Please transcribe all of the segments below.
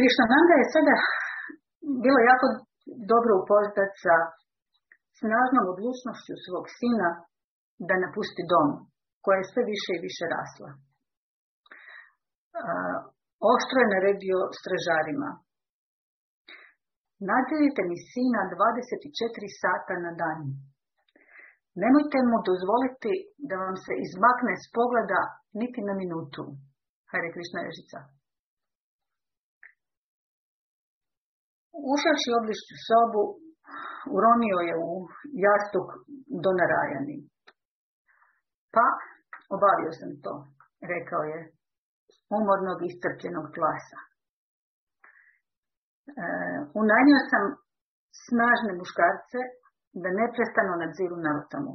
Krišnananda je sada bilo jako dobro upoznat sa snažnom odlučnošću svog sina da napusti dom, koja je sve više i više rasla. Oštro je naredio stražarima. Nadzirite mi sina 24 sata na dan. Nemojte mu dozvoliti da vam se izmakne s pogleda niti na minutu. Hare Krišna Ježica. Ušavši oblišću sobu, uronio je u jastuk do narajani. Pa, obavio sam to, rekao je, umornog iscrpljenog glasa. E, unajnio sam snažne muškarce da neprestano nadziru narotamu.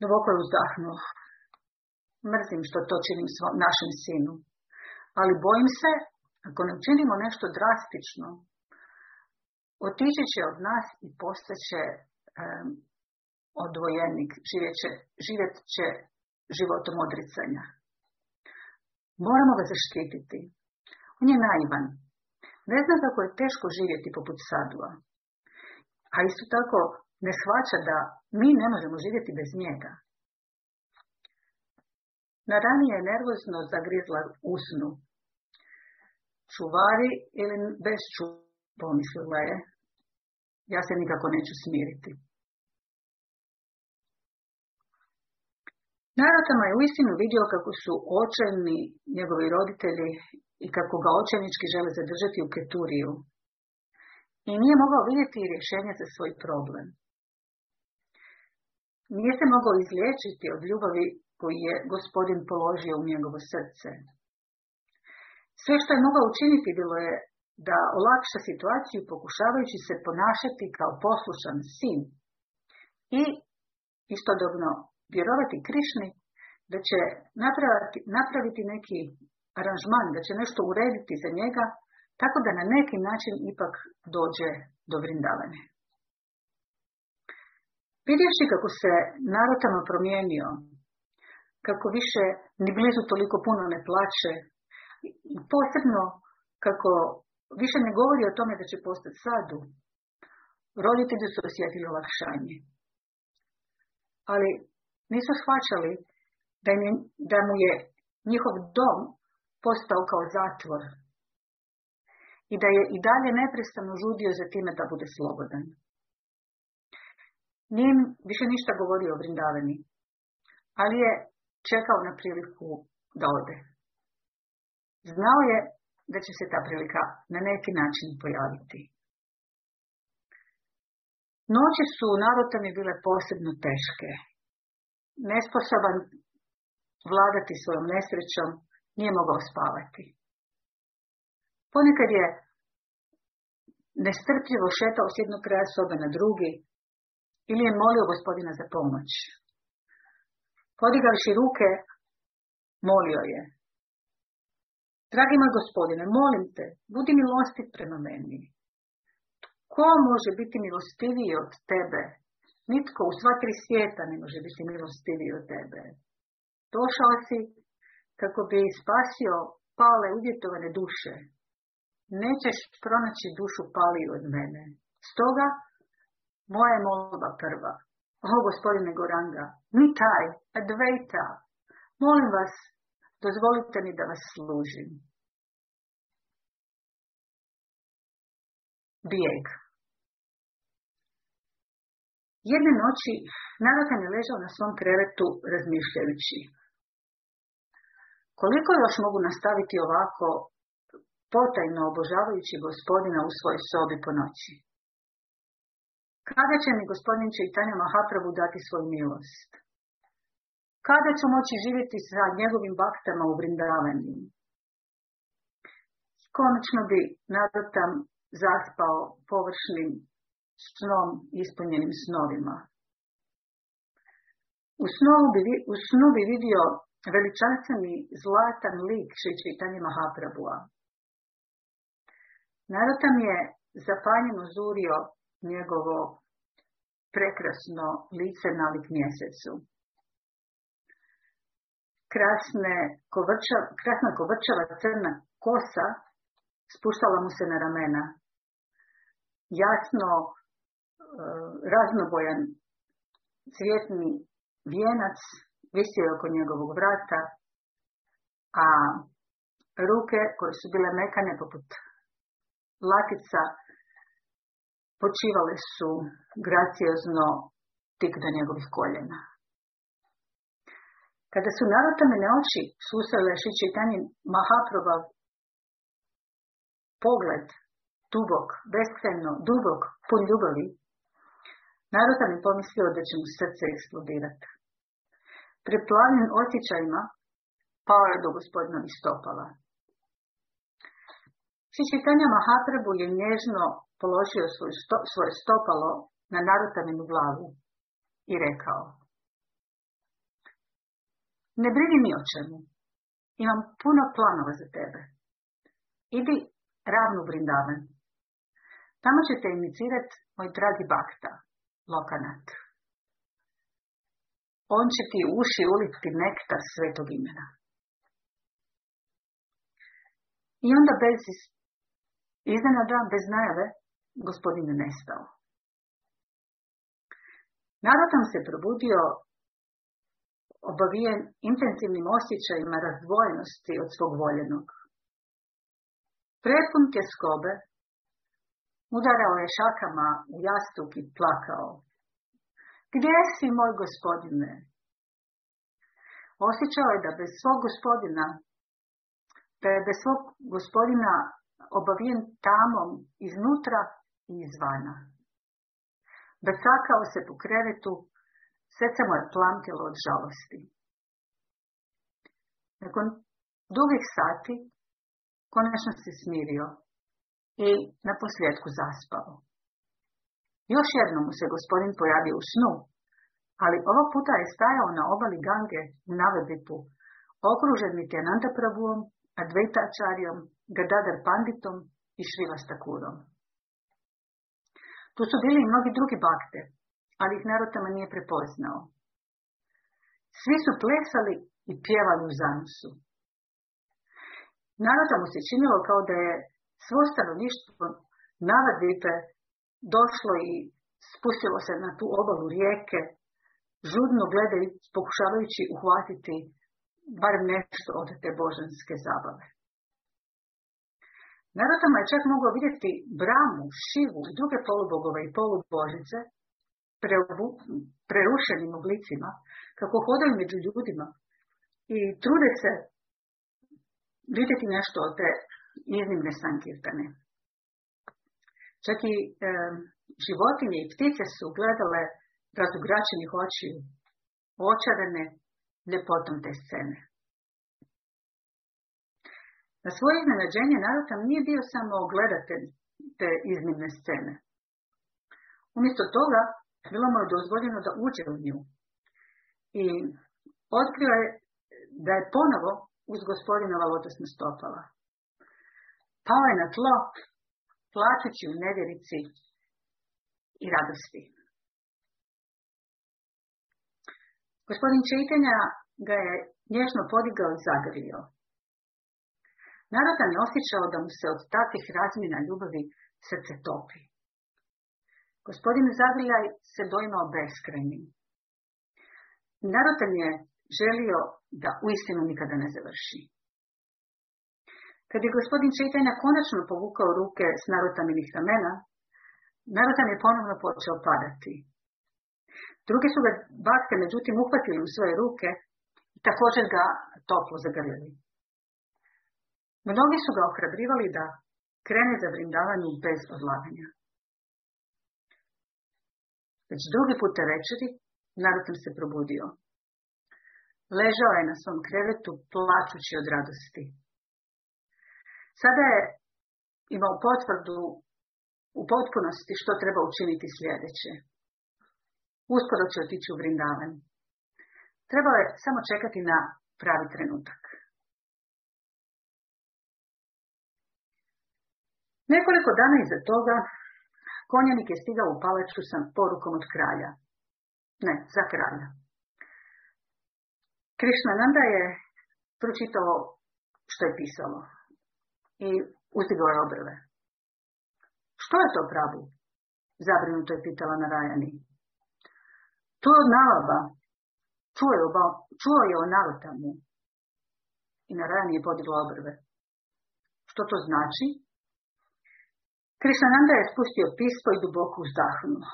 Duboko je uzdahnuo. Mrzim što to činim svom, našem sinu. Ali bojim se, ako ne učinimo nešto drastično, otići će od nas i postaće um, odvojenik, živjet će, životom odricanja. Moramo ga zaštititi. On je naivan. Ne zna kako je teško živjeti poput sadua. A isto tako ne shvaća da mi ne možemo živjeti bez njega. Na ranije je nervozno zagrizla usnu. Čuvari ili bez ču, pomislila je. Ja se nikako neću smiriti. Narotama je uistinu vidio kako su očajni njegovi roditelji i kako ga očajnički žele zadržati u keturiju. I nije mogao vidjeti rješenje za svoj problem. Nije se mogao izliječiti od ljubavi koju je gospodin položio u njegovo srce. Sve što je mogao učiniti bilo je da olakša situaciju pokušavajući se ponašati kao poslušan sin i istodobno vjerovati Krišni da će napraviti, napraviti neki aranžman, da će nešto urediti za njega, tako da na neki način ipak dođe do vrindavane. Vidjevši kako se narotama promijenio, kako više ni blizu toliko puno ne plaće, i posebno kako više ne govori o tome da će postati sadu, roditelji su osjetili olakšanje. Ali nisu shvaćali da, da mu je njihov dom postao kao zatvor i da je i dalje neprestano žudio za time da bude slobodan. Nije im više ništa govorio o Brindavani, ali je čekao na priliku da ode. Znao je da će se ta prilika na neki način pojaviti. Noći su mi bile posebno teške. Nesposoban vladati svojom nesrećom, nije mogao spavati. Ponekad je nestrpljivo šetao s jednog kraja sobe na drugi ili je molio gospodina za pomoć. Podigavši ruke, molio je. Dragi moj gospodine, molim te, budi milostiv prema meni. Ko može biti milostiviji od tebe? Nitko u sva tri svijeta ne može biti milostiviji od tebe. Došao si kako bi spasio pale uvjetovane duše. Nećeš pronaći dušu paliju od mene. Stoga, moja je molba prva. O, gospodine Goranga, mi taj, advejta, molim vas, dozvolite mi da vas služim. Bijeg. Jedne noći Naratan je ležao na svom krevetu razmišljajući. Koliko još mogu nastaviti ovako potajno obožavajući gospodina u svojoj sobi po noći? Kada će mi gospodin Čaitanja Mahaprabhu dati svoju milost? Kada ću moći živjeti sa njegovim baktama u brindavanju? Konačno bi Narotam zaspao površnim snom ispunjenim snovima. U, bi, u snu bi vidio veličanstveni zlatan lik Čitanje Mahaprabhua. Narotam je zapanjeno zurio njegovo prekrasno lice nalik mjesecu. Krasne krasna kovrčava crna kosa spuštala mu se na ramena. Jasno, e, raznobojan cvjetni vijenac visio oko njegovog vrata, a ruke koje su bile mekane poput latica počivale su graciozno tik do njegovih koljena. Kada su narotamene oči susrele čitanjem Mahaprabhav pogled, dubok, beskreno, dubok, pun ljubavi, Narotam je pomislio da će mu srce eksplodirati. Preplavljen osjećajima, pao je do gospodinovih stopala. Šičitanja Mahaprabhu je nježno položio svoj svoje stopalo na narotaminu glavu i rekao Ne brini mi o čemu. Imam puno planova za tebe. Idi ravno brindavan. Tamo ćete inicirati moj dragi bakta, Lokanat. On će ti u uši uliti nektar svetog imena. I onda bez iznenada, bez najave, gospodin je nestao. Narotam se probudio obavijen intenzivnim osjećajima razdvojenosti od svog voljenog. Prepun skobe, udarao je šakama u jastuk i plakao. Gdje si, moj gospodine? Osjećao je da bez svog gospodina, da je bez svog gospodina obavijen tamom iznutra i izvana. Becakao se po krevetu, srce mu je plamtilo od žalosti. Nakon dugih sati, konačno se smirio i na posljedku zaspao. Još jednom mu se gospodin pojavio u snu, ali ovog puta je stajao na obali Gange u Navadipu, okružen Nityananda Prabhuom, Advaitačarijom, Gadadar Panditom i Šrivastakurom. Tu su bili i mnogi drugi bakte, ali ih narotama nije prepoznao. Svi su plesali i pjevali u zanosu. Naroda se činilo kao da je svo stanovništvo Navadipe došlo i spustilo se na tu obalu rijeke, žudno gledaju, pokušavajući uhvatiti barem nešto od te božanske zabave. Narodama je čak mogao vidjeti Bramu, Šivu i druge polubogove i polubožice prerušenim oblicima, kako hodaju među ljudima i trude se vidjeti nešto od te iznimne sankirtane. Čak i e, životinje i ptice su gledale razugračenih očiju, očarane ljepotom te scene. Na svoje iznenađenje Narutam nije bio samo ogledatelj te iznimne scene. Umjesto toga, bilo mu je dozvoljeno da uđe u nju. I otkrio je da je ponovo uz gospodinova lotosna stopala. Pao je na tlo, plaćući u nevjerici i radosti. Gospodin Čeitenja ga je nježno podigao i zagrlio. Narodan je osjećao da mu se od takvih razmjena ljubavi srce topi. Gospodin Zagrljaj se doimao beskrajnim. Narodan je želio da uistinu nikada ne završi. Kad je gospodin Četajna konačno povukao ruke s narotaminih ramena, narotan je ponovno počeo padati. Drugi su ga bakte međutim uhvatili u svoje ruke i također ga toplo zagrljali. Mnogi su ga ohrabrivali da krene za vrindavanju bez odlaganja. Već drugi puta večeri Narutam se probudio. Ležao je na svom krevetu plačući od radosti. Sada je imao potvrdu u potpunosti što treba učiniti sljedeće. Uskoro će otići u Vrindavan. Trebao je samo čekati na pravi trenutak. Nekoliko dana iza toga konjanik je stigao u palaču sa porukom od kralja. Ne, za kralja. Krišnananda je pročitao što je pisalo i uzdigao je obrve. Što je to pravu? Zabrinuto je pitala na Rajani. To je od nalaba. Čuo je, o nalotamu. I na Rajani je podigla obrve. Što to znači? Krišananda je spustio pismo i duboko uzdahnuo.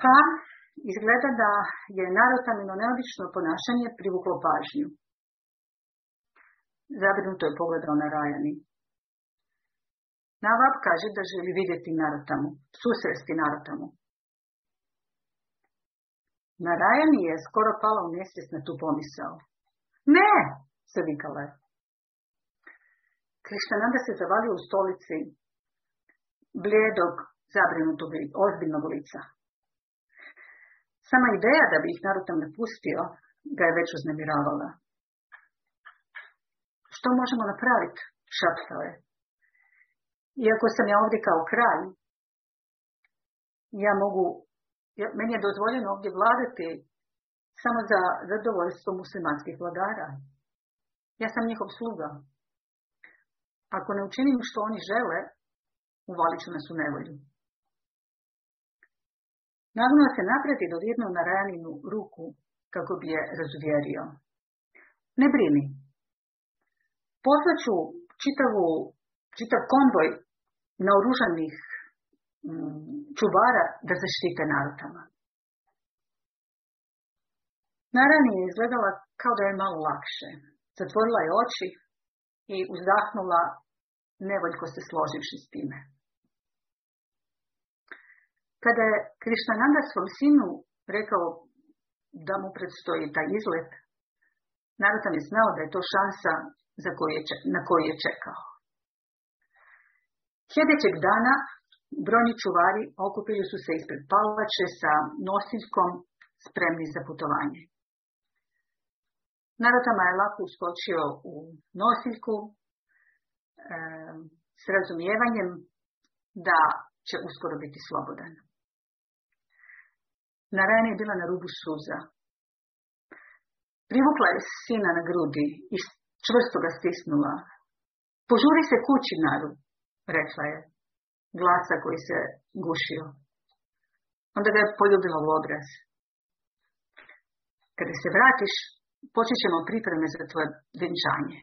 Pa, izgleda da je narotamino neobično ponašanje privuklo pažnju. Zabrinuto je pogledao na Rajani. Navab kaže da želi vidjeti Narotamu, susresti Narotamu. Na Rajani je skoro pala u mjesec na tu pomisao. Ne, se vikala je. Krištananda se zavalio u stolici blijedog, zabrinutog, ozbiljnog lica. Sama ideja da bi ih Narutam napustio ga je već uznemiravala. Što možemo napraviti? Šapsao je. Iako sam ja ovdje kao kralj, ja mogu, ja, meni je dozvoljeno ovdje vladati samo za zadovoljstvo muslimanskih vladara. Ja sam njihov sluga. Ako ne učinim što oni žele, uvalit ću nas u nevolju. Nagnuo se naprijed i dodirnuo na raninu ruku kako bi je razuvjerio. Ne brini. Poslaću čitavu, čitav konvoj naoružanih mm, čuvara da zaštite narutama. Narani je izgledala kao da je malo lakše. Zatvorila je oči i uzdahnula nevoljko se složivši s time. Kada je Krišnananda svom sinu rekao da mu predstoji taj izlet, Narutan je znao da je to šansa za koju je, na koju je čekao. Sljedećeg dana brojni čuvari okupili su se ispred palače sa nosiljkom spremni za putovanje. Narotama je lako uskočio u nosiljku e, s razumijevanjem da će uskoro biti slobodan. Narajana je bila na rubu suza. Privukla je sina na grudi i čvrsto ga stisnula. Požuri se kući, Naru, rekla je, glasa koji se gušio. Onda ga je poljubila u obraz. Kada se vratiš, počet ćemo pripreme za tvoje vjenčanje.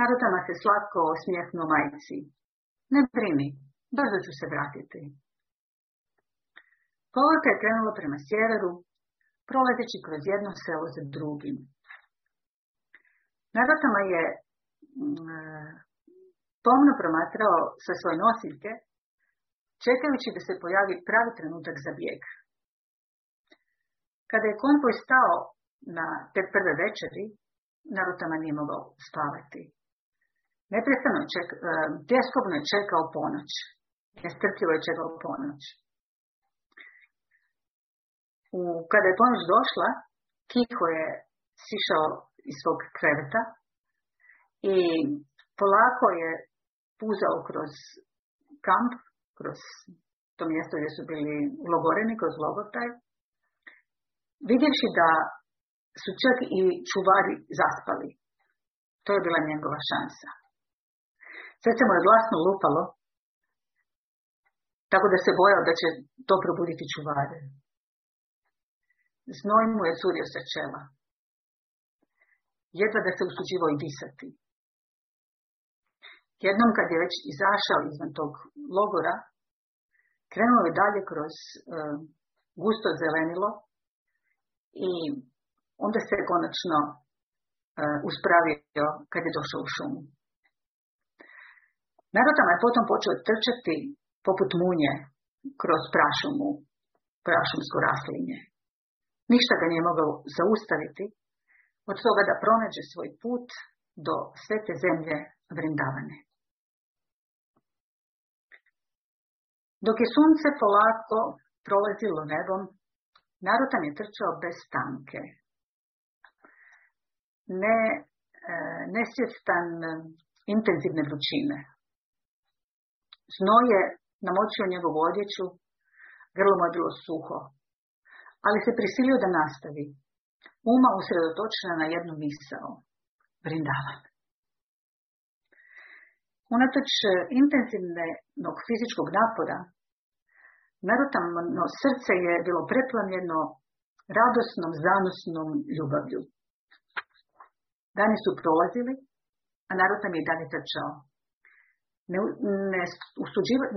Narodama se slatko osmijehnuo majci. Ne brini, brzo ću se vratiti. Kolaka je krenula prema sjeveru, prolazeći kroz jedno selo za drugim. Narodama je mm, pomno promatrao sa svoje nosiljke, čekajući da se pojavi pravi trenutak za bijeg. Kada je konvoj stao na te prve večeri, Narutama nije mogao spavati. Neprestano je ček, tjeskobno je čekao ponoć. Nestrpljivo je čekao ponoć. U, kada je ponoć došla, Kiko je sišao iz svog kreveta i polako je puzao kroz kamp, kroz to mjesto gdje su bili logoreni, kroz logortaj, vidjevši da su čak i čuvari zaspali. To je bila njegova šansa. Srce mu je glasno lupalo, tako da se bojao da će to probuditi čuvare. Znoj mu je curio sa čela. Jedva da se usuđivao i disati. Jednom kad je već izašao izvan tog logora, krenuo je dalje kroz uh, gusto zelenilo i onda se konačno uh, uspravio kad je došao u šumu. Narodama je potom počeo trčati poput munje kroz prašumu, prašumsko raslinje. Ništa ga nije mogao zaustaviti od toga da pronađe svoj put do svete zemlje Vrindavane. Dok je sunce polako prolazilo nebom, Narutan je trčao bez stanke. Ne, e, nesvjestan intenzivne vrućine. Znoj je namočio njegovu odjeću, grlo mu je bilo suho, ali se prisilio da nastavi. uma usredotočena na jednu misao. Brindavan. Unatoč intenzivnog fizičkog napora, narutamno srce je bilo preplavljeno radosnom, zanosnom ljubavlju. Dani su prolazili, a narutam je i dalje trčao. Ne, ne,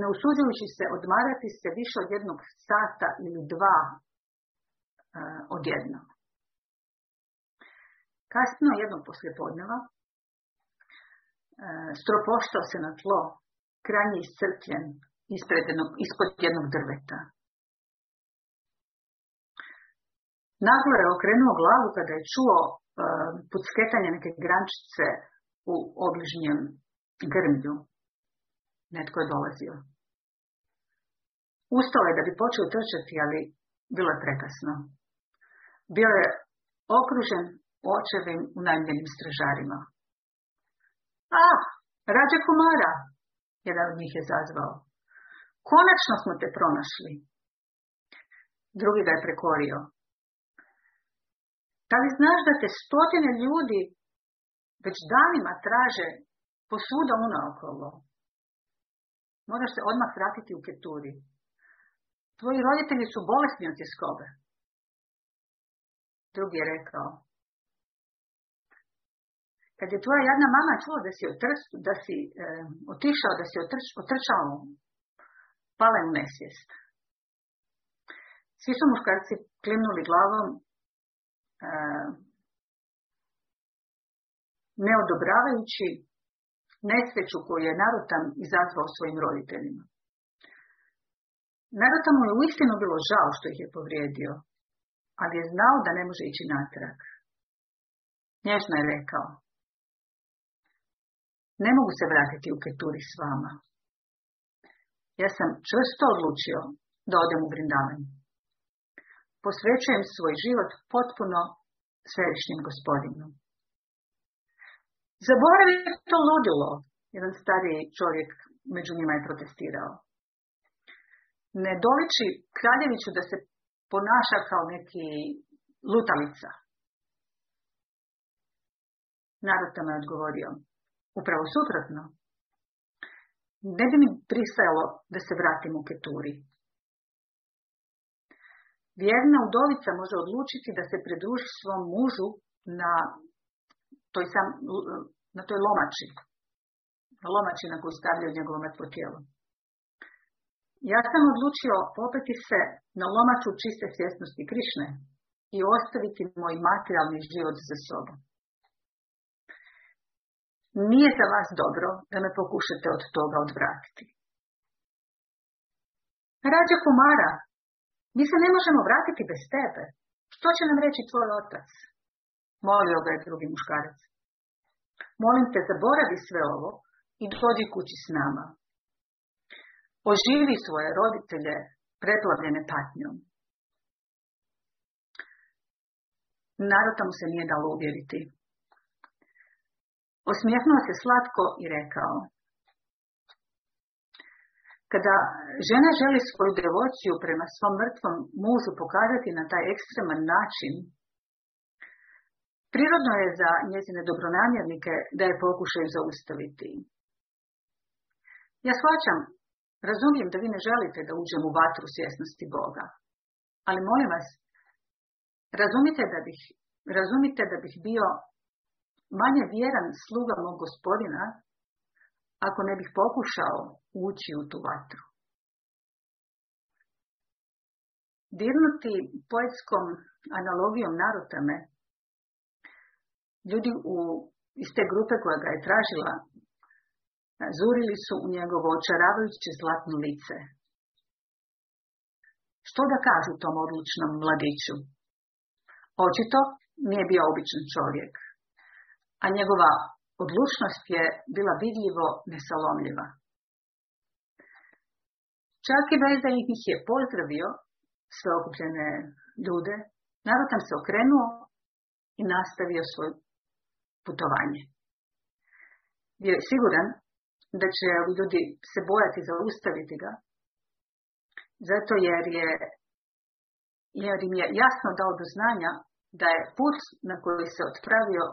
ne usuđujući se odmarati se više od jednog sata ili dva uh, odjednom. Kasno jednog poslijepodneva uh, stropoštao se na tlo, krajnje iscrpljen, ispred jednog, ispod jednog drveta. Naglo je okrenuo glavu kada je čuo uh, pucketanje neke grančice u obližnjem grmlju. Netko je dolazio. Ustao je da bi počeo trčati, ali bilo je prekasno. Bio je okružen očevim unajmljenim stražarima. Ah, Rađa Kumara, jedan od njih je zazvao. Konačno smo te pronašli. Drugi ga je prekorio. Da li znaš da te stotine ljudi već danima traže posvuda unaokolo? Moraš se odmah vratiti u Keturi. Tvoji roditelji su bolesni od tjeskobe. Drugi je rekao. Kad je tvoja jedna mama čula da si, otrč, da si e, otišao, da si otrč, otrčao pala je u nesvijest. Svi su muškarci klimnuli glavom, ne odobravajući nesreću koju je Narutan izazvao svojim roditeljima. Narutan mu je uistinu bilo žao što ih je povrijedio, ali je znao da ne može ići natrag. Nježno je rekao, ne mogu se vratiti u Keturi s vama ja sam čvrsto odlučio da odem u Vrindavan. Posvećujem svoj život potpuno svevišnjem gospodinu. Zaboravi to ludilo, jedan stariji čovjek među njima je protestirao. Ne doliči kraljeviću da se ponaša kao neki lutalica. Narod je odgovorio, upravo suprotno, ne bi mi pristajalo da se vratim u Keturi. Vjerna udovica može odlučiti da se pridruži svom mužu na toj, sam, na toj lomači. Na lomači na koju stavljaju njegovo mrtvo tijelo. Ja sam odlučio popeti se na lomaču čiste svjesnosti Krišne i ostaviti moj materijalni život za sobom. Nije za vas dobro da me pokušate od toga odvratiti. Rađa Kumara, mi se ne možemo vratiti bez tebe. Što će nam reći tvoj otac? Molio ga je drugi muškarac. Molim te, zaboravi sve ovo i dođi kući s nama. Oživi svoje roditelje preplavljene patnjom. Narod mu se nije dalo uvjeriti. Osmijehnuo se slatko i rekao. Kada žena želi svoju devociju prema svom mrtvom mužu pokazati na taj ekstreman način, prirodno je za njezine dobronamjernike da je pokušaju zaustaviti. Ja shvaćam, razumijem da vi ne želite da uđem u vatru svjesnosti Boga, ali molim vas, razumite da bih, razumite da bih bio manje vjeran sluga mog gospodina ako ne bih pokušao ući u tu vatru. Dirnuti poetskom analogijom narutame, ljudi u, iz te grupe koja ga je tražila, zurili su u njegovo očaravajuće zlatno lice. Što da kažu tom odlučnom mladiću? Očito nije bio običan čovjek a njegova odlučnost je bila vidljivo nesalomljiva. Čak i bez da ih je pozdravio sve okupljene ljude, narod tam se okrenuo i nastavio svoje putovanje. Bio je siguran da će ljudi se bojati zaustaviti ga, zato jer, je, jer im je jasno dao do znanja da je put na koji se otpravio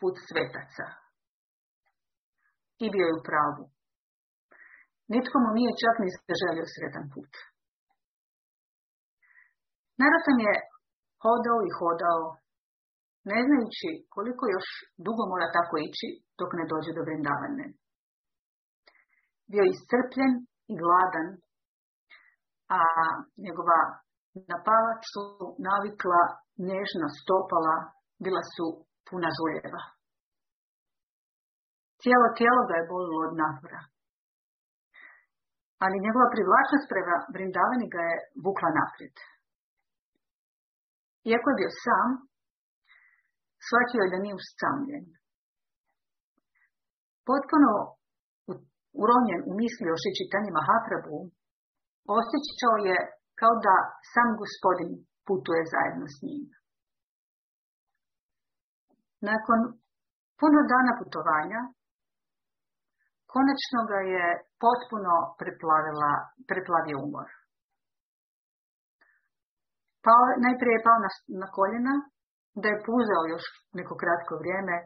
put svetaca. I bio je u pravu. Nitko mu nije čak ni želio sretan put. Narod je hodao i hodao, ne znajući koliko još dugo mora tako ići dok ne dođe do Vrindavane. Bio je iscrpljen i gladan, a njegova napala su navikla nježna stopala bila su puna žuljeva. Cijelo tijelo ga je bolilo od napora. Ali njegova privlačnost prema Vrindavani ga je vukla naprijed. Iako je bio sam, shvatio je da nije usamljen. Potpuno uronjen u misli o Šičitanji Mahaprabhu, osjećao je kao da sam gospodin putuje zajedno s njim. Nakon puno dana putovanja, konačno ga je potpuno preplavio umor. Pao, najprije je pao na, na koljena, da je puzao još neko kratko vrijeme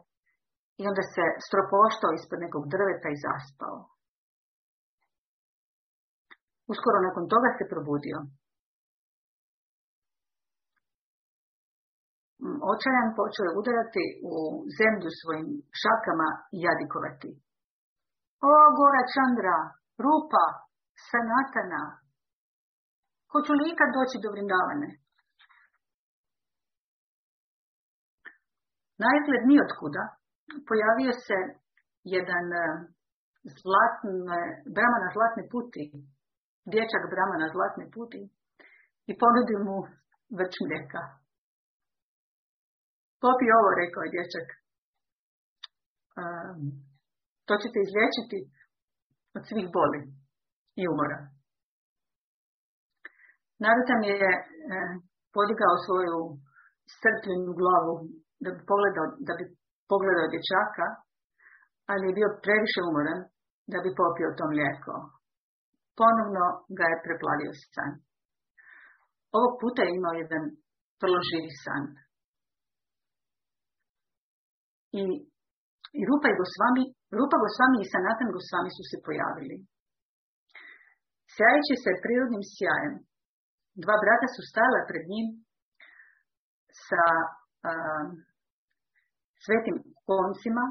i onda se stropoštao ispod nekog drveta i zaspao. Uskoro nakon toga se probudio. Očajan počeo je udarati u zemlju svojim šakama i jadikovati. O, Gora Čandra, Rupa, Sanatana, hoću li ikad doći do Vrindavane? Najgled otkuda pojavio se jedan zlatne, brama na zlatne puti, dječak brama na zlatne puti i ponudio mu vrč mlijeka. Popi ovo, rekao je dječak. Um, to ćete izlječiti od svih boli i umora. Narutan je e, podigao svoju strpljenu glavu da bi, pogledao, da bi pogledao dječaka, ali je bio previše umoran da bi popio to mlijeko. Ponovno ga je preplavio san. Ovog puta je imao jedan vrlo živi san. I, i Rupa, i Gosvami, Rupa Gosvami i Sanatan Gosvami su se pojavili. Sjajeći se prirodnim sjajem, dva brata su stala pred njim sa um, svetim koncima,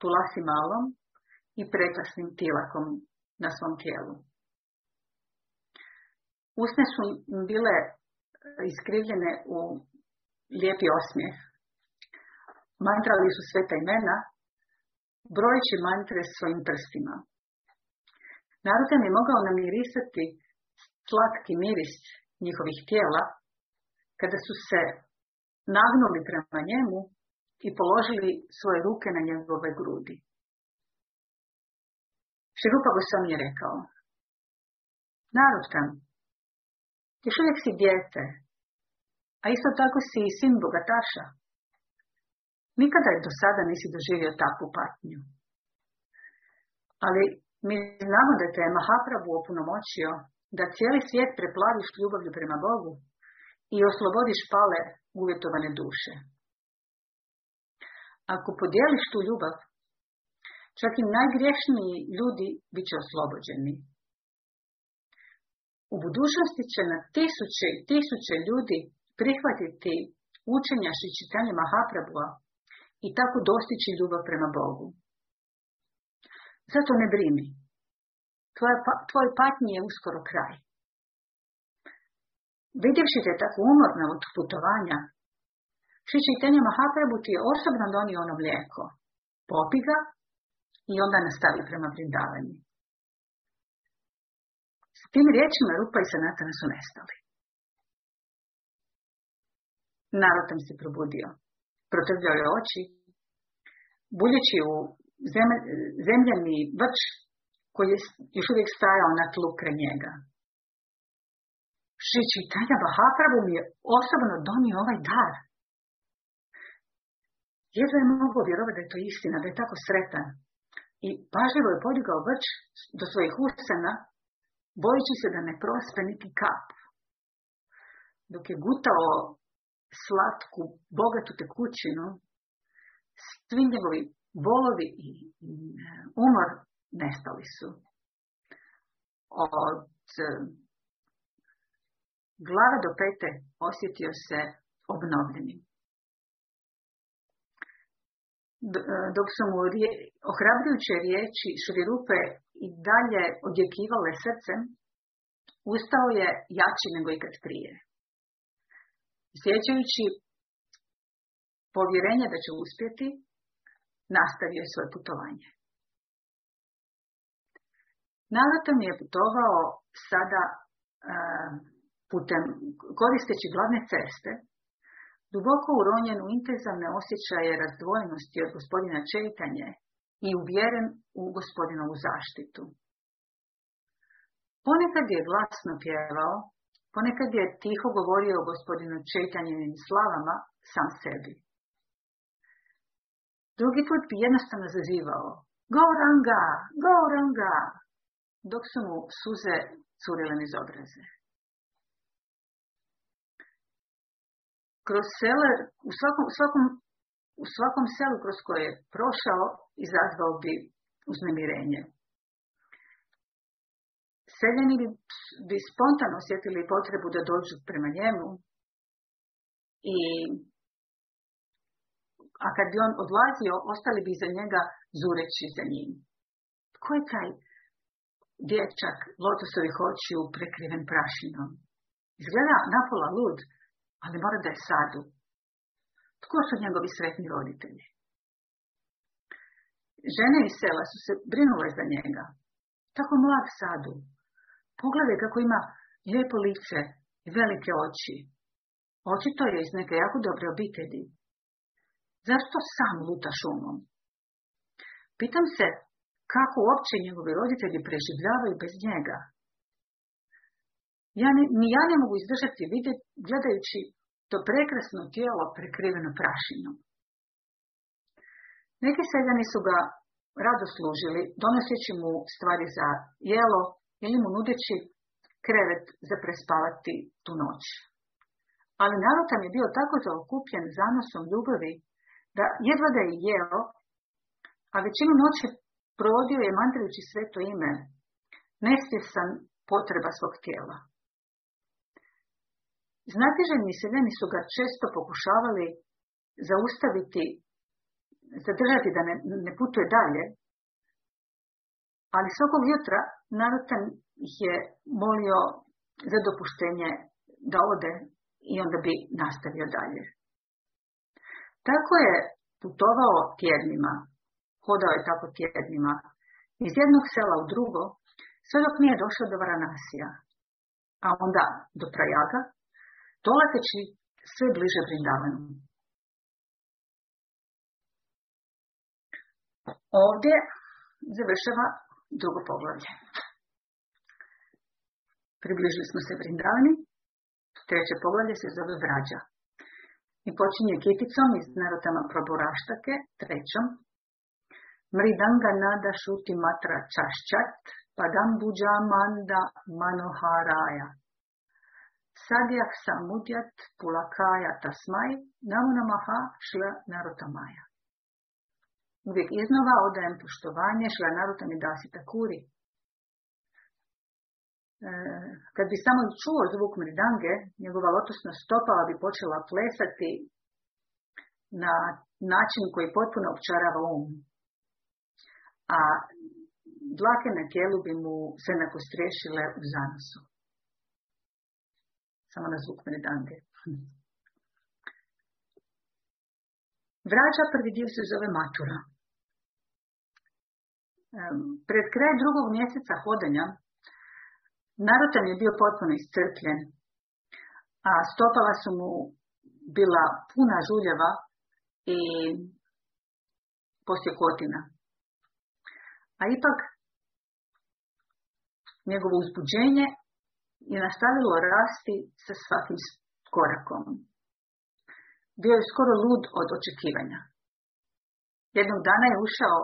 tulasi malom i prekrasnim tilakom na svom tijelu. Usne su bile iskrivljene u lijepi osmijeh. Mantrali su sveta imena, brojeći mantre svojim prstima. Narodan je mogao namirisati slatki miris njihovih tijela, kada su se nagnuli prema njemu i položili svoje ruke na njegove grudi. Širupa sam je rekao, Narutan, još uvijek si dijete, a isto tako si i sin bogataša. Nikada do sada nisi doživio takvu patnju. Ali mi znamo da te je Mahaprabhu opunomoćio da cijeli svijet preplaviš ljubavlju prema Bogu i oslobodiš pale uvjetovane duše. Ako podijeliš tu ljubav, čak i najgriješniji ljudi bit će oslobođeni. U budućnosti će na tisuće i tisuće ljudi prihvatiti učenja i čitanje i tako dostići ljubav prema Bogu. Zato ne brini. Tvoje, pa, tvoj patnji je uskoro kraj. Vidjevši te tako umorna od putovanja, Šri Čajtenja Mahaprabhu ti je osobno donio ono mlijeko. Popi ga i onda nastavi prema vrindavanju. S tim riječima Rupa i Sanatana su nestali. Narod se probudio. Protrljao je oči, buljeći u zemljani vrč koji je još uvijek stajao na tlu kraj njega. Šri Čitanja Mahaprabhu mi je osobno donio ovaj dar. Jedva je mogao vjerovati da je to istina, da je tako sretan. I pažljivo je podigao vrč do svojih usana, bojeći se da ne prospe niti kap. Dok je gutao slatku, bogatu tekućinu, svi njegovi bolovi i umor nestali su. Od glave do pete osjetio se obnovljenim. Dok su mu ohrabrujuće riječi šrirupe i dalje odjekivale srcem, ustao je jači nego ikad prije. Sjećajući povjerenje da će uspjeti, nastavio je svoje putovanje. Naletom je putovao sada putem, koristeći glavne ceste, duboko uronjen u intenzivne osjećaje razdvojenosti od gospodina Čeitanje i uvjeren u gospodinovu zaštitu. Ponekad je glasno pjevao, ponekad je tiho govorio o gospodinu Čeitanjevim slavama sam sebi. Drugi put bi jednostavno zazivao Gauranga, Gauranga, dok su mu suze curile iz obraze. Kroz sele, u svakom, svakom, u svakom selu kroz koje je prošao, izazvao bi uznemirenje. Seljeni bi, bi spontano osjetili potrebu da dođu prema njemu i a kad bi on odlazio, ostali bi iza njega zureći za njim. Tko je taj dječak lotosovih očiju prekriven prašinom? Izgleda napola lud, ali mora da je sadu. Tko su njegovi sretni roditelji? Žene iz sela su se brinule za njega. Tako mlad sadu. Pogledaj kako ima lijepo lice i velike oči. Očito je iz neke jako dobre obitelji. Zašto sam luta šumom? Pitam se kako uopće njegovi roditelji preživljavaju bez njega. Ja ne, ni ja ne mogu izdržati vidjeti, gledajući to prekrasno tijelo prekriveno prašinom. Neki seljani su ga rado služili, donoseći mu stvari za jelo ili mu nudeći krevet za prespavati tu noć. Ali narotan je bio tako zaokupljen zanosom ljubavi da jedva da je jeo, a većinu noći provodio je mantrajući sveto ime, nesvjesan potreba svog tijela. Znatiženi seljani su ga često pokušavali zaustaviti, zadržati da ne, ne putuje dalje, ali svakog jutra Narutan je molio za dopuštenje da ode i onda bi nastavio dalje. Tako je putovao tjednima, hodao je tako tjednima, iz jednog sela u drugo, sve dok nije došao do Varanasija, a onda do Prajaga, dolazeći sve bliže Brindavanu. Ovdje završava drugo poglavlje. Približili smo se Brindavani, treće poglavlje se zove Vrađa. I počinje kiticom iz narotama Proboraštake, trećom. Mridanga nada šuti matra čaščat, padam buđa manda manoharaja. Sadjak samudjat pulakaja tasmaj, namunamaha šla narotamaja. Uvijek iznova odajem poštovanje šla narotami dasita kuri. E, kad bi samo čuo zvuk mridange, njegova lotosna stopala bi počela plesati na način koji potpuno opčarava um. A dlake na tijelu bi mu se nakostriješile u zanosu samo na zvuk mredange. Vraća prvi dio se zove matura. Pred kraj drugog mjeseca hodanja Narutan je bio potpuno iscrpljen, a stopala su mu bila puna žuljeva i posjekotina. A ipak njegovo uzbuđenje je nastavilo rasti sa svakim korakom. Bio je skoro lud od očekivanja. Jednog dana je ušao,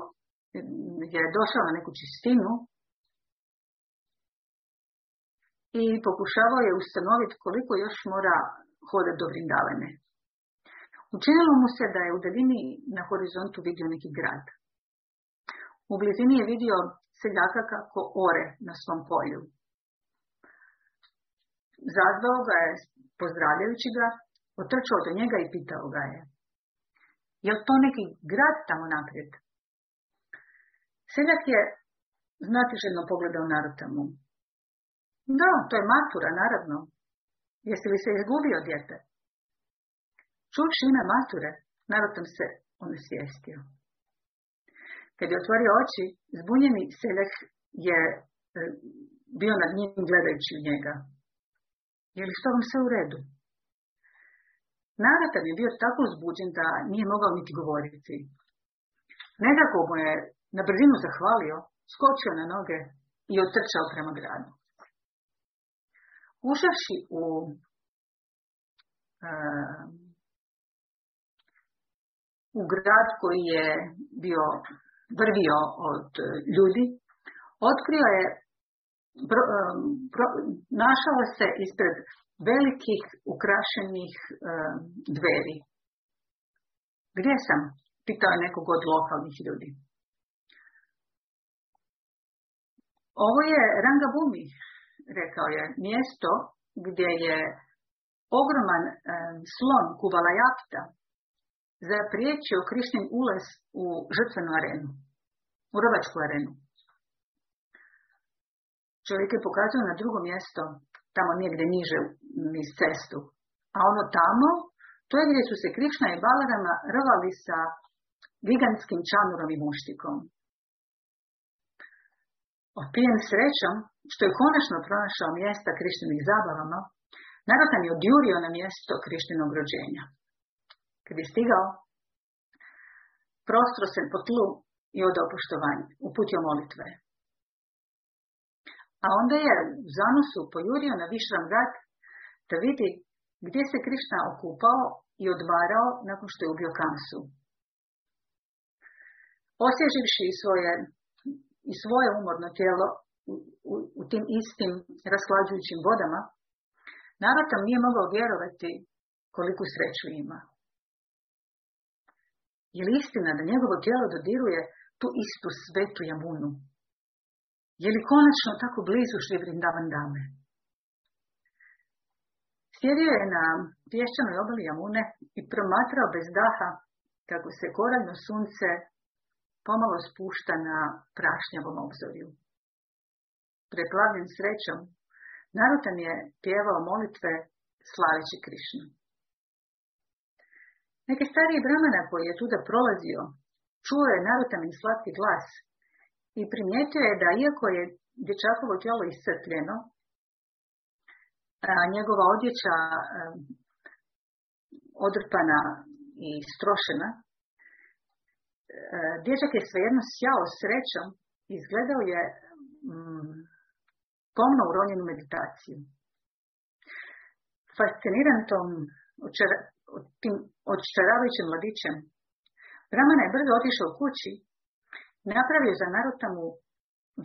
je došao na neku čistinu i pokušavao je ustanoviti koliko još mora hodati do Vrindavene. Učinilo mu se da je u daljini na horizontu vidio neki grad. U blizini je vidio seljaka kako ore na svom polju. Zazvao ga je, pozdravljajući ga, otrčao do njega i pitao ga je. Je li to neki grad tamo naprijed? Seljak je znatiželjno pogledao Narotamu. Da, to je matura, naravno. Jesi li se izgubio, djete? Čuvši ime mature, Narotam se onesvijestio. Kad je otvorio oči, zbunjeni seljak je e, bio nad njim gledajući njega. Je li što vam sve u redu? Naratan je bio tako uzbuđen da nije mogao niti govoriti. Nekako mu je na brzinu zahvalio, skočio na noge i otrčao prema gradu. Ušavši u u grad koji je bio vrvio od ljudi, otkrio je, našao se ispred velikih ukrašenih dveri. Gdje sam? Pitao je nekog od lokalnih ljudi. Ovo je Rangabumi, rekao je, mjesto gdje je ogroman slon Kuvalajapta zapriječio Krišnin ulaz u žrtvenu arenu, u rovačku arenu. Čovjek je pokazao na drugo mjesto, tamo negdje niže niz cestu. A ono tamo, to je gdje su se Krišna i Balarama rvali sa gigantskim čanurom i muštikom. Opijen srećom, što je konačno pronašao mjesta Krištinih zabavama, Narotan je odjurio na mjesto Krištinog rođenja. Kad je stigao, prostro se po tlu i odao poštovanje, uputio molitve. A onda je u zanosu pojurio na Višram gat da vidi gdje se Krišna okupao i odvarao nakon što je ubio Kansu. Osježivši svoje, i svoje umorno tijelo u, u, u tim istim rasklađujućim vodama, Narotam nije mogao vjerovati koliku sreću ima. Je li istina da njegovo tijelo dodiruje tu istu svetu jamunu? Je li konačno tako blizu šli Vrindavan dame? Sjedio je na pješčanoj obali jamune i promatrao bez daha kako se koraljno sunce pomalo spušta na prašnjavom obzorju. Preplavljen srećom, Narutan je pjevao molitve slaveći Krišnu. Neke stariji brahmana koji je tuda prolazio, čuo je Narutamin slatki glas i primijetio je da iako je dječakovo tijelo iscrpljeno, a njegova odjeća odrpana i strošena, dječak je svejedno sjao srećom izgledao je mm, pomno uronjenu meditaciju. Fasciniran tom tim odčaravajućim mladićem, Ramana je brzo otišao kući napravio za Narotamu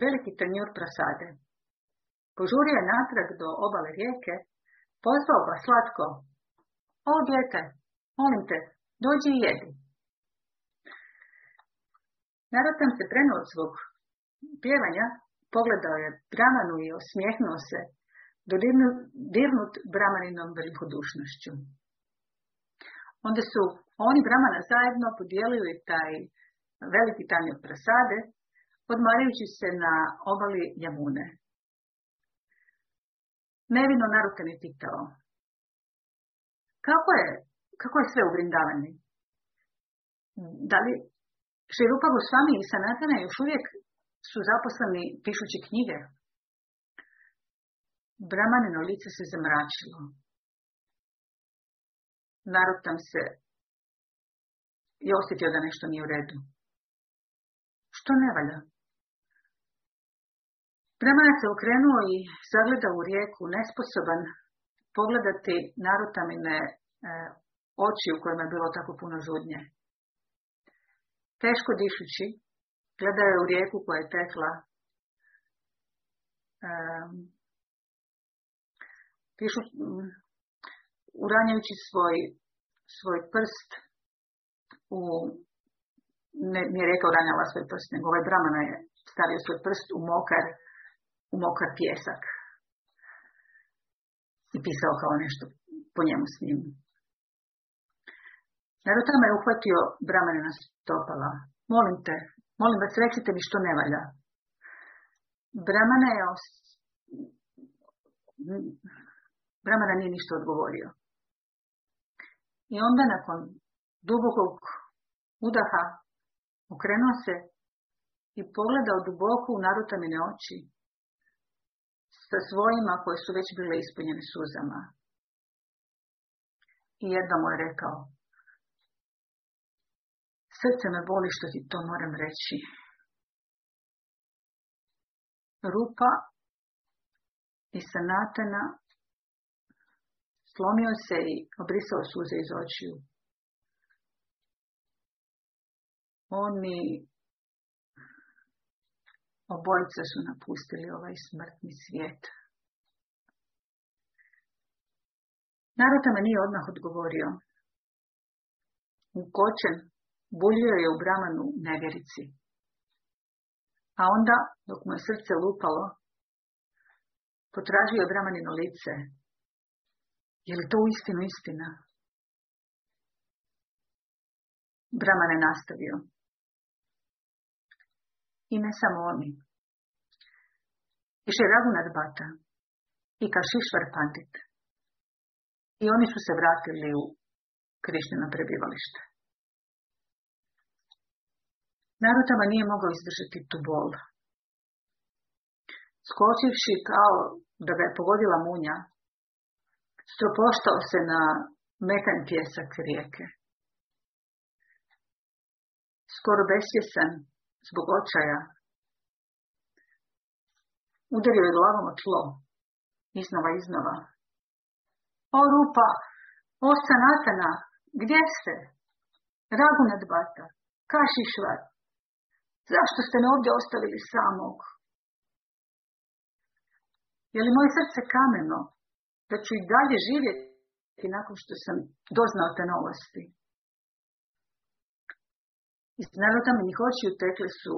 veliki tanjur prasade. Požurio je natrag do obale rijeke, pozvao ga slatko. O, djete, molim te, dođi i jedi. Narotam se prenuo od svog pjevanja Pogledao je Bramanu i osmijehnuo se, dirnut Bramaninom velikodušnošću. Onda su oni Bramana zajedno podijelili taj veliki tanjur prasade, odmarajući se na obali Jamune. Nevino Narutan je pitao, kako je, kako je sve u Vrindavani? Da li Širupa Gosvami i Sanatana još uvijek su zaposleni pišući knjige. Bramanino lice se zamračilo. Narod tam se i osjetio da nešto nije u redu. Što ne valja? Brahmana se okrenuo i zagledao u rijeku, nesposoban pogledati narutamine e, oči u kojima je bilo tako puno žudnje. Teško dišući, gledao je u rijeku koja je tekla um, pišu, uranjajući svoj, svoj prst u, ne, nije rekao ranjala svoj prst, nego ovaj Bramana je stavio svoj prst u mokar, u mokar pjesak. I pisao kao nešto po njemu s njim. Narotama je uhvatio Bramanina stopala. Molim te, molim vas, recite mi što ne valja. Bramana je Bramana nije ništa odgovorio. I onda nakon dubokog udaha okrenuo se i pogledao duboko u narutamine oči sa svojima koje su već bile ispunjene suzama. I jedno mu je rekao, srce me boli što ti to moram reći. Rupa i sanatana slomio se i obrisao suze iz očiju. Oni obojica su napustili ovaj smrtni svijet. Narotama nije odmah odgovorio. Ukočen buljio je u bramanu nevjerici. A onda, dok mu je srce lupalo, potražio je bramanino lice. Je li to uistinu istina? Braman je nastavio. I ne samo oni. I Ragunat Bata i Kašišvar Pandit. I oni su se vratili u Krišnjeno prebivalište. Narutama nije mogao izdržati tu bol. Skočivši kao da ga je pogodila munja, stropoštao se na metan pjesak rijeke. Skoro besvjesan zbog očaja, udario je glavom o tlo, iznova, iznova. O rupa, o sanatana, gdje ste? Ragu nadbata, kašišvar, zašto ste me ovdje ostavili samog? Je li moje srce kameno, da ću i dalje živjeti nakon što sam doznao te novosti? Iz narodamenih očiju tekle su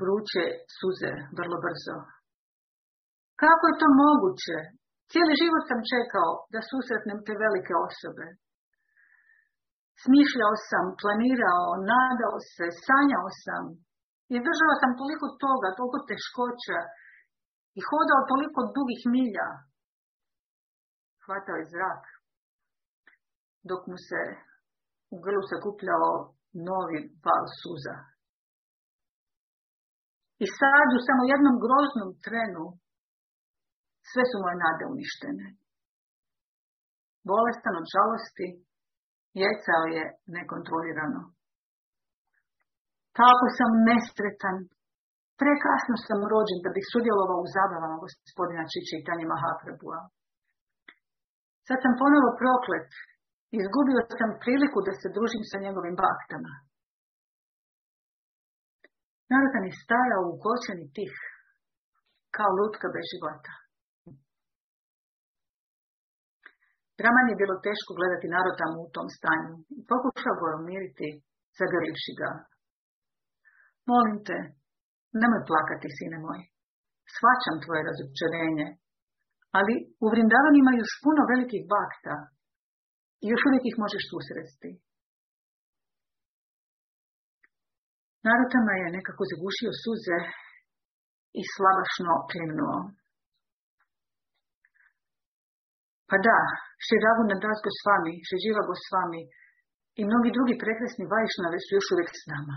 vruće suze vrlo brzo. Kako je to moguće? Cijeli život sam čekao da susretnem te velike osobe. Smišljao sam, planirao, nadao se, sanjao sam. Izdržao sam toliko toga, toliko teškoća i hodao toliko dugih milja. Hvatao je zrak, dok mu se u grlu se kupljao novi val suza. I sad u samo jednom groznom trenu sve su moje nade uništene. Bolestan od žalosti, jecao je nekontrolirano. Tako sam nesretan. Prekasno sam rođen da bih sudjelovao u zabavama gospodina Čića i Tanje Mahaprabua. Sad sam ponovo proklet. Izgubio sam priliku da se družim sa njegovim baktama. Narodan je stajao u kočeni tih, kao lutka bez života. Raman je bilo teško gledati narodam u tom stanju i pokušao ga umiriti, zagrlivši ga. Molim te, nemoj plakati, sine moj. Svačam tvoje razočarenje, ali u Vrindavan ima još puno velikih bakta i još uvijek ih možeš susresti. Narotama je nekako zagušio suze i slabašno klimnuo. Pa da, Šri Das Gosvami, Šri Živa Gosvami i mnogi drugi prekrasni vajšnave su još uvijek s nama.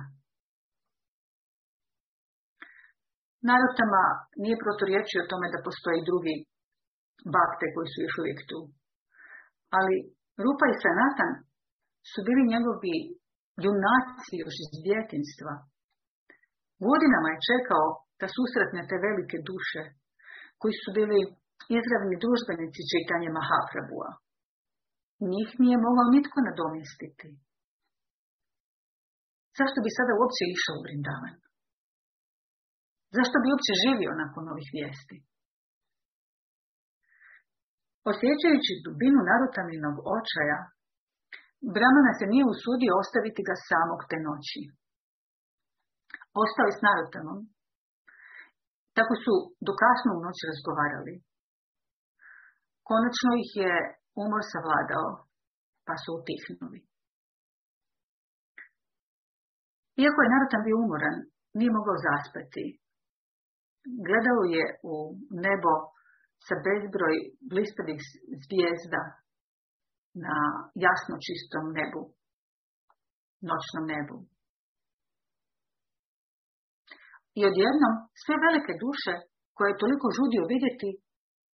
Narotama nije proturječio o tome da postoji drugi bakte koji su još uvijek tu. Ali Rupa i Sanatan su bili njegovi junaci još iz djetinstva. Godinama je čekao da susretne te velike duše koji su bili izravni družbenici čitanje Mahaprabua. Njih nije mogao nitko nadomjestiti. Zašto bi sada uopće išao u Brindavan? Zašto bi uopće živio nakon ovih vijesti? Osjećajući dubinu narutaminog očaja, Brahmana se nije usudio ostaviti ga samog te noći. Ostao s Narotamom. Tako su do kasno u noć razgovarali. Konačno ih je umor savladao, pa su utihnuli. Iako je Narotam bio umoran, nije mogao zaspati. Gledao je u nebo sa bezbroj blistavih zvijezda na jasno čistom nebu, noćnom nebu. I odjednom sve velike duše koje je toliko žudio vidjeti,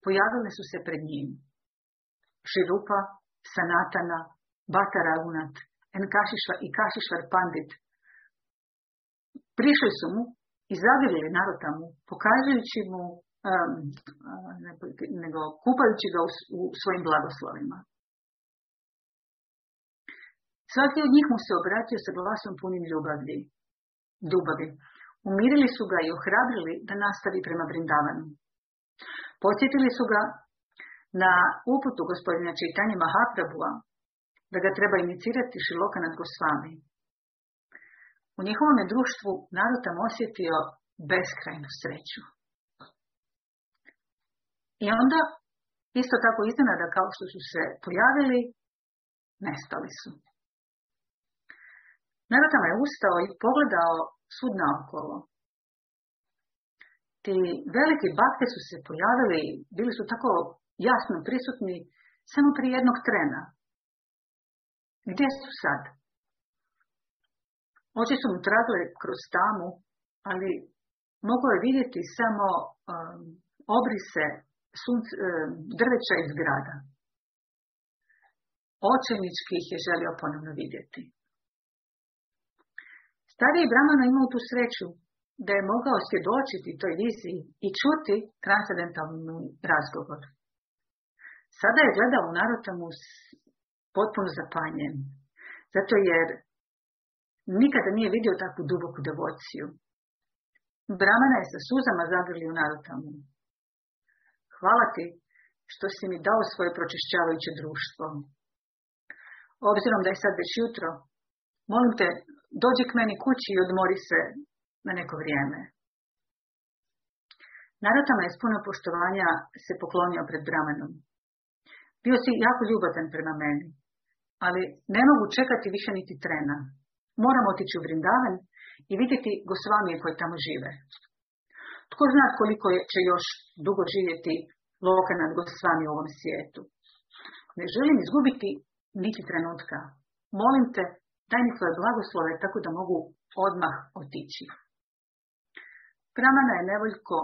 pojavile su se pred njim. Širupa, Sanatana, Bata Ragunat, i Kašišvar Pandit. Prišli su mu i zavirili narota mu, pokazujući mu, um, nego kupajući ga u, svojim blagoslovima. Svaki od njih mu se obratio sa glasom punim ljubavi. Ljubavi. Umirili su ga i ohrabrili da nastavi prema Brindavanu. Podsjetili su ga na uputu gospodina čitanja Mahaprabhua da ga treba inicirati šiloka nad Gosvami. U njihovom društvu narodam osjetio beskrajnu sreću. I onda, isto tako iznenada kao što su se pojavili, nestali su. Narodama je ustao i pogledao sud naokolo. Ti veliki bakte su se pojavili, bili su tako jasno prisutni samo prije jednog trena. Gdje su sad? Oči su mu tragile kroz tamu, ali mogao je vidjeti samo um, obrise sunc, um, drveća iz grada. Očenički ih je želio ponovno vidjeti. Stariji Brahmana imao tu sreću da je mogao svjedočiti toj viziji i čuti transcendentalni razgovor. Sada je gledao u Narotamu potpuno zapanjen, zato jer nikada nije vidio takvu duboku devociju. Brahmana je sa suzama zagrli u. Hvala ti što si mi dao svoje pročišćavajuće društvo. Obzirom da je sad već jutro, molim te, dođi k meni kući i odmori se na neko vrijeme. Narotama je s puno poštovanja se poklonio pred Brahmanom. Bio si jako ljubatan prema meni, ali ne mogu čekati više niti trena. Moram otići u Vrindavan i vidjeti Gosvamije koji tamo žive. Tko zna koliko će još dugo živjeti Lokanat Gosvami u ovom svijetu. Ne želim izgubiti niti trenutka. Molim te, daj mi tvoje blagoslove tako da mogu odmah otići. Pramana je nevoljko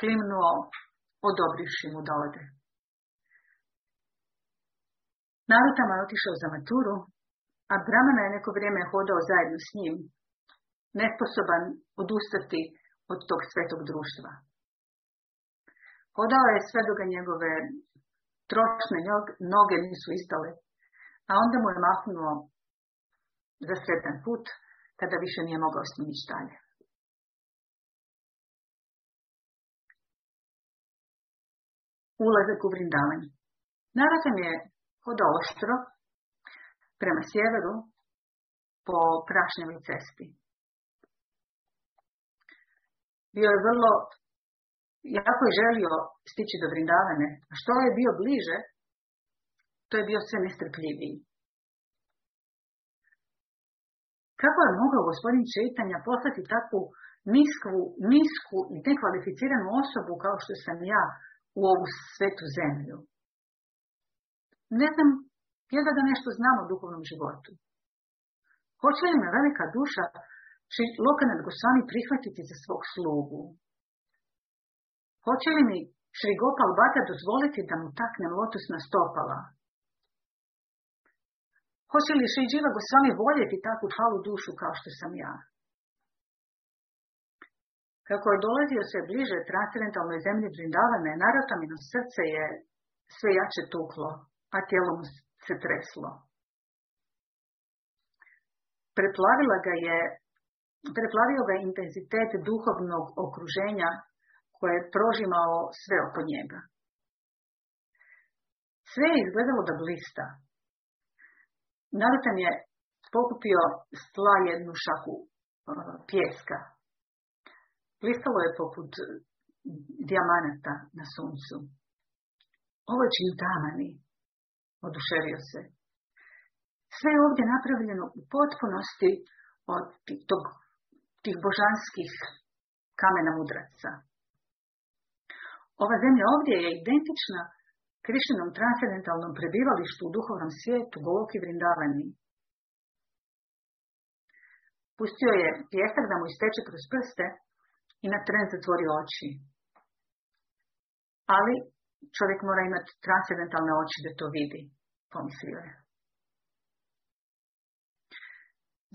klimnuo odobrivši mu da ode. Narutama je otišao za maturu, a Brahmana je neko vrijeme hodao zajedno s njim, nesposoban odustati od tog svetog društva. Hodao je sve dok njegove trošne noge nisu izdale, a onda mu je mahnuo za sretan put, kada više nije mogao s njim ići dalje. Ulazak u vrindavanje. Naratam je hodao oštro prema sjeveru po prašnjevoj cesti. Bio je vrlo, jako je želio stići do Vrindavane, a što je bio bliže, to je bio sve nestrpljiviji. Kako je mogao gospodin Četanja poslati takvu nisku, nisku i nekvalificiranu osobu kao što sam ja u ovu svetu zemlju? Ne znam, je da nešto znam o duhovnom životu. Hoće li me velika duša Lokanat Gosvami prihvatiti za svog slugu? Hoće li mi Šri Gopal Bata dozvoliti da mu takne lotusna stopala? Hoće li Šri Dživa Gosvami voljeti takvu halu dušu kao što sam ja? Kako je dolazio sve bliže transcendentalnoj zemlji Brindavane, narotamino srce je sve jače tuklo, a tijelo mu se treslo. Preplavila ga je, preplavio ga intenzitet duhovnog okruženja koje je prožimao sve oko njega. Sve je izgledalo da blista. Narutan je pokupio stla jednu šaku pjeska. Blistalo je poput dijamanata na suncu. Ovo je tamani, oduševio se. Sve je ovdje napravljeno u potpunosti od tog, tih božanskih kamena mudraca. Ova zemlja ovdje je identična Krišenom transcendentalnom prebivalištu u duhovnom svijetu, Goloki Vrindavani. Pustio je pjesak da mu isteče kroz prste i na tren zatvori oči. Ali čovjek mora imati transcendentalne oči da to vidi, pomislio je.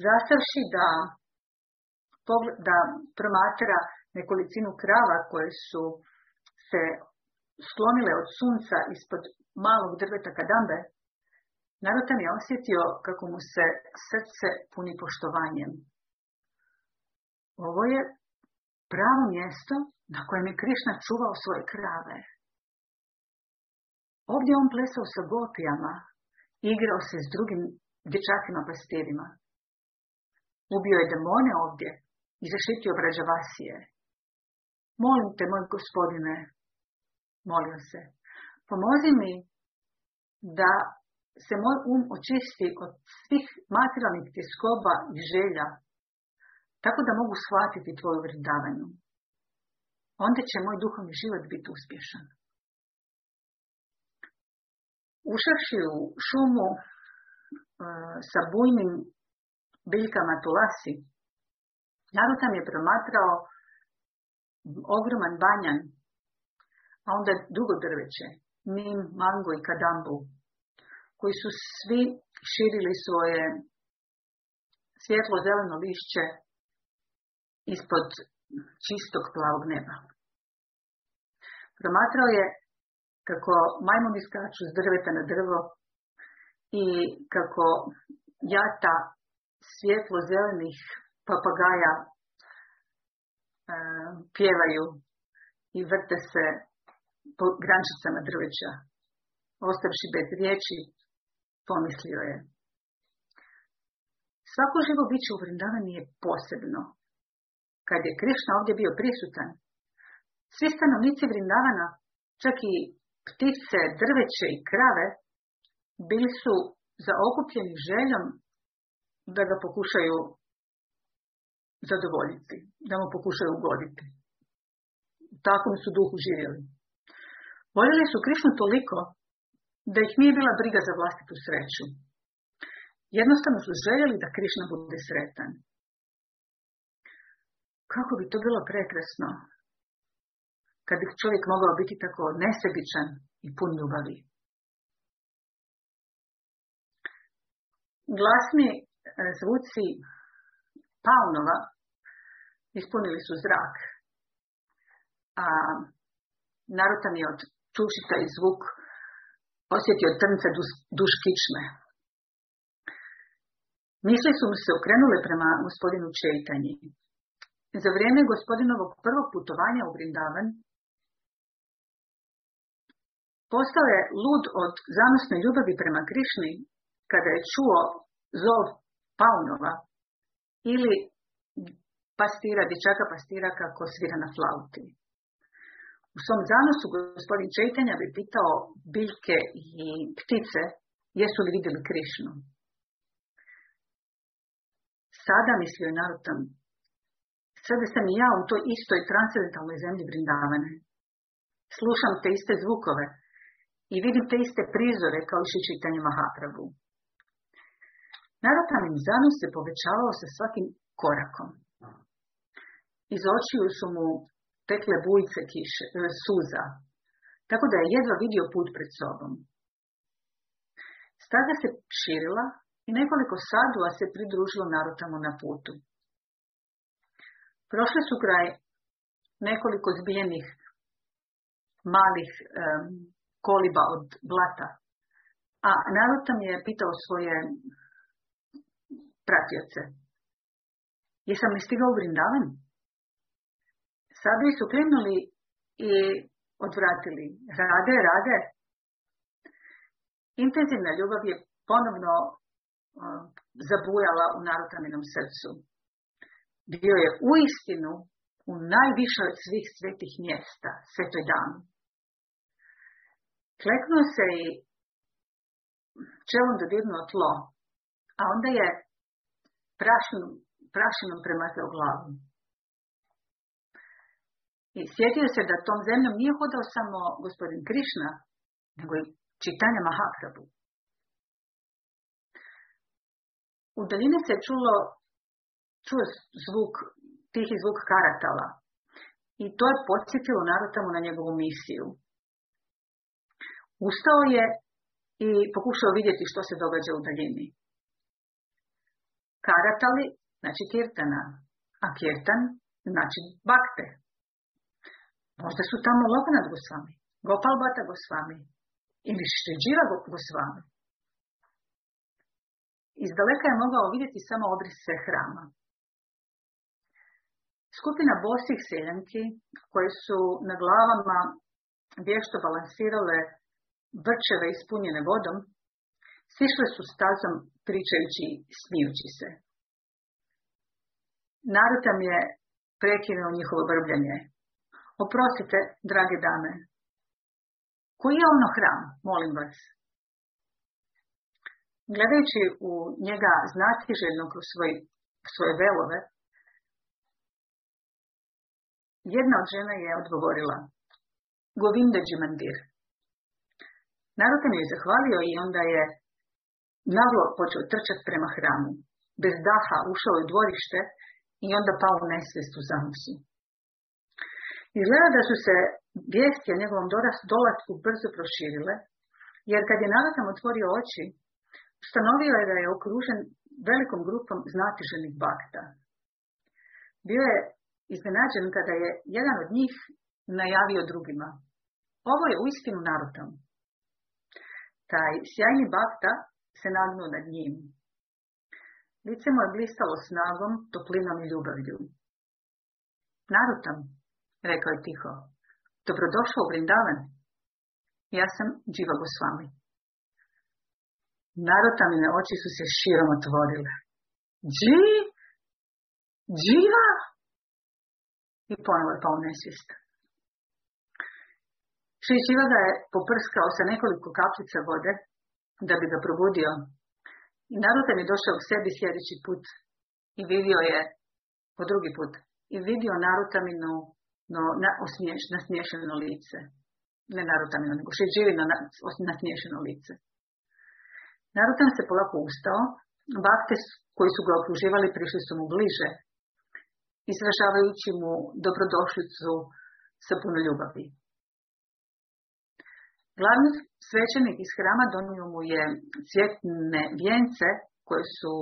Zastavši da, da promatra nekolicinu krava koje su se sklonile od sunca ispod malog drveta kadambe, Narutan je osjetio kako mu se srce puni poštovanjem. Ovo je pravo mjesto na kojem je Krišna čuvao svoje krave. Ovdje on plesao sa gopijama, igrao se s drugim dječacima pastirima. Ubio je demone ovdje i zaštitio Brađavasije. Molim te, moj gospodine, molio se, pomozi mi da se moj um očisti od svih materijalnih tjeskoba i želja, tako da mogu shvatiti tvoju vrdavanju. Onda će moj duhovni život biti uspješan. Ušavši u šumu uh, sa bujnim biljkama tulasi, Narutam je promatrao ogroman banjan, a onda dugo drveće, nim, mango i kadambu, koji su svi širili svoje svjetlo zeleno lišće ispod čistog plavog neba. Promatrao je kako majmun iskaču s drveta na drvo i kako jata svjetlo zelenih papagaja e, pjevaju i vrte se po grančicama drveća. Ostavši bez riječi, pomislio je. Svako živo biće u Vrindavani je posebno. Kad je Krišna ovdje bio prisutan, svi stanovnici Vrindavana, čak i ptice, drveće i krave, bili su zaokupljeni željom da ga pokušaju zadovoljiti, da mu pokušaju ugoditi. U takvom su duhu živjeli. Voljeli su Krišnu toliko da ih nije bila briga za vlastitu sreću. Jednostavno su željeli da Krišna bude sretan. Kako bi to bilo prekrasno kad bi čovjek mogao biti tako nesebičan i pun ljubavi. Glasni e, zvuci paunova ispunili su zrak, a narutan je od čušita i zvuk osjetio trnce duš kičme. Misli su mu se okrenule prema gospodinu Čeitanji. Za vrijeme gospodinovog prvog putovanja u Brindavan, postao je lud od zanosne ljubavi prema Krišni kada je čuo zov Paunova ili pastira, dječaka pastira kako svira na flauti. U svom zanosu gospodin Čejtanja bi pitao biljke i ptice jesu li vidjeli Krišnu. Sada, mislio je Narutam, sada sam i ja u toj istoj transcendentalnoj zemlji Brindavane. Slušam te iste zvukove i vidim te iste prizore kao i čitanje Mahaprabhu. Narutamim zanos se povećavao sa svakim korakom. Iz očiju su mu tekle bujice kiše, e, suza, tako da je jedva vidio put pred sobom. Staza se širila i nekoliko sadua se pridružilo Narutamu na putu. Prošli su kraj nekoliko zbijenih malih koliba od blata, a Narutam je pitao svoje pratioce. Jesam li stigao u Vrindavan? Sabi su klimnuli i odvratili. Rade, rade. Intenzivna ljubav je ponovno zabujala u narotaminom srcu. Bio je uistinu u najvišoj od svih svetih mjesta, svetoj danu. Kleknuo se i čelom dodirnuo tlo, a onda je prašinom, prašinom premazao glavu. I sjetio se da tom zemljom nije hodao samo gospodin Krišna, nego i čitanja Mahaprabhu. U daljini se čulo, čuo zvuk, tihi zvuk karatala. I to je podsjetilo narotamu na njegovu misiju. Ustao je i pokušao vidjeti što se događa u daljini. Karatali znači kirtana, a kirtan znači bakte. Možda su tamo Loknat Gosvami, Gopal Bata Gosvami ili Šriđiva Gosvami. Iz daleka je mogao vidjeti samo obrise hrama. Skupina bosih seljanki koje su na glavama vješto balansirale vrčeve ispunjene vodom, sišle su stazom pričajući i smijući se. Narutam je prekinuo njihovo brbljanje. Oprostite, drage dame, koji je ono hram, molim vas? Gledajući u njega znatiželjno kroz svoj, svoje velove, jedna od žena je odgovorila, Govinda Džimandir. Narutan je zahvalio i onda je naglo počeo trčati prema hramu. Bez daha ušao u dvorište i onda pao u nesvijest u zamusu. Izgleda da su se vijesti o njegovom dolasku brzo proširile, jer kad je Narutan otvorio oči, Ustanovio je da je okružen velikom grupom znatiženih bakta. Bio je iznenađen kada je jedan od njih najavio drugima. Ovo je uistinu narutom. Taj sjajni bakta se nagnuo nad njim. Lice mu je blistalo snagom, toplinom i ljubavlju. Narutam, rekao je tiho, dobrodošao u Vrindavan. Ja sam Dživa Gosvami. Narotamine oči su se širom otvorile. Dži? Dživa? I ponovo je pao nesvijest. Šri Dživa ga je poprskao sa nekoliko kapljica vode da bi ga probudio. I Narutam je došao k sebi sljedeći put i vidio je po drugi put i vidio Narutaminu no, na, osmiješ, nasmiješeno lice. Ne Narutamino, nego Šri Dživino na, nasmiješeno lice. Narutan se polako ustao, bakte koji su ga okruživali prišli su mu bliže, izražavajući mu dobrodošlicu sa puno ljubavi. Glavni svećenik iz hrama donio mu je cvjetne vijence koje su